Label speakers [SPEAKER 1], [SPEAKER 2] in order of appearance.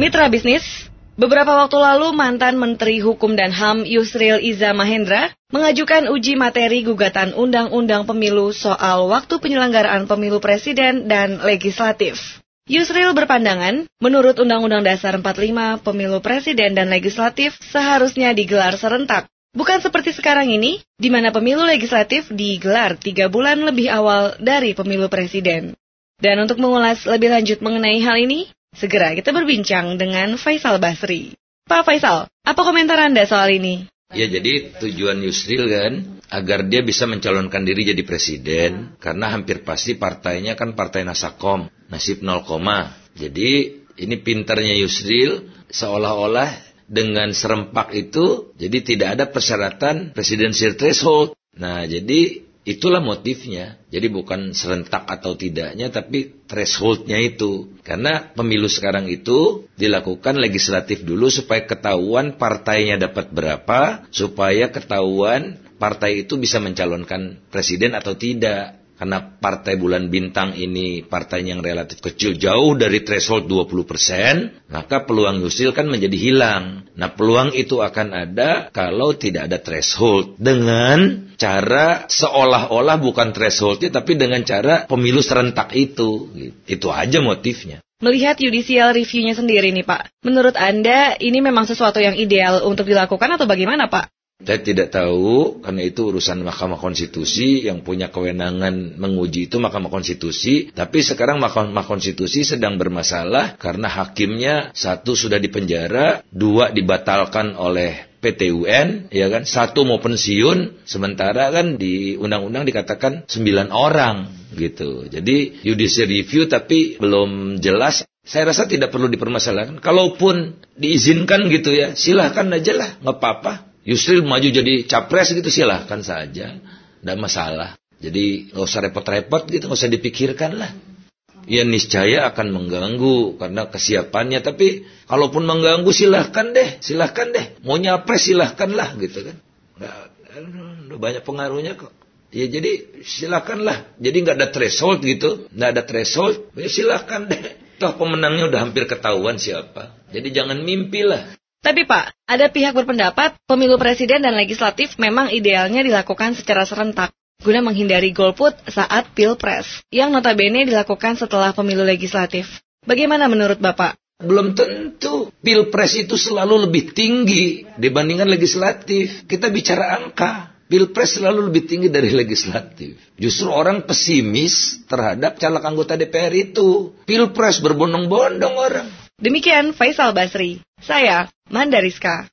[SPEAKER 1] Mitra bisnis, beberapa waktu lalu mantan Menteri Hukum dan HAM Yusril Iza Mahendra mengajukan uji materi gugatan Undang-Undang Pemilu soal waktu penyelenggaraan pemilu presiden dan legislatif. Yusril berpandangan, menurut Undang-Undang Dasar 45, pemilu presiden dan legislatif seharusnya digelar serentak. Bukan seperti sekarang ini, di mana pemilu legislatif digelar tiga bulan lebih awal dari pemilu presiden. Dan untuk mengulas lebih lanjut mengenai hal ini, Segera kita berbincang dengan Faisal Basri. Pak Faisal, apa komentar Anda soal ini?
[SPEAKER 2] Ya jadi tujuan Yusril kan agar dia bisa mencalonkan diri jadi presiden karena hampir pasti partainya kan partai Nasakom nasib 0, jadi ini pintarnya Yusril seolah-olah dengan serempak itu jadi tidak ada persyaratan presidensial threshold. Nah jadi Itulah motifnya. Jadi bukan serentak atau tidaknya, tapi thresholdnya itu. Karena pemilu sekarang itu dilakukan legislatif dulu supaya ketahuan partainya dapat berapa, supaya ketahuan partai itu bisa mencalonkan presiden atau tidak. Karena partai bulan bintang ini partai yang relatif kecil jauh dari threshold 20%, maka peluang Yusil kan menjadi hilang. Nah peluang itu akan ada kalau tidak ada threshold. Dengan cara seolah-olah bukan thresholdnya tapi dengan cara pemilu serentak itu. Itu aja motifnya.
[SPEAKER 1] Melihat judicial reviewnya sendiri nih Pak, menurut Anda ini memang sesuatu yang ideal untuk dilakukan atau bagaimana Pak?
[SPEAKER 2] Saya tidak tahu karena itu urusan Mahkamah Konstitusi yang punya kewenangan menguji itu Mahkamah Konstitusi. Tapi sekarang Mahkamah Konstitusi sedang bermasalah karena hakimnya satu sudah dipenjara, dua dibatalkan oleh PTUN, ya kan, satu mau pensiun, sementara kan di undang-undang dikatakan sembilan orang gitu. Jadi judicial review tapi belum jelas saya rasa tidak perlu dipermasalahkan. Kalaupun diizinkan gitu ya, silahkan aja lah, nggak apa-apa. Yusril maju jadi capres gitu silahkan saja. Tidak masalah. Jadi nggak usah repot-repot gitu, nggak usah dipikirkan lah. Ya niscaya akan mengganggu karena kesiapannya. Tapi kalaupun mengganggu silahkan deh, silahkan deh. Mau nyapres silahkan lah gitu kan. Nggak, banyak pengaruhnya kok. Ya jadi silahkanlah. Jadi nggak ada threshold gitu, nggak ada threshold. Ya silahkan deh. Toh pemenangnya udah hampir ketahuan siapa. Jadi jangan mimpi lah.
[SPEAKER 1] Tapi Pak, ada pihak berpendapat pemilu presiden dan legislatif memang idealnya dilakukan secara serentak guna menghindari golput saat pilpres yang notabene dilakukan setelah pemilu legislatif. Bagaimana menurut Bapak?
[SPEAKER 2] Belum tentu. Pilpres itu selalu lebih tinggi dibandingkan legislatif. Kita bicara angka. Pilpres selalu lebih tinggi dari legislatif. Justru orang pesimis terhadap caleg anggota DPR itu. Pilpres berbondong-bondong orang.
[SPEAKER 1] Demikian Faisal Basri. Saya Mandariska.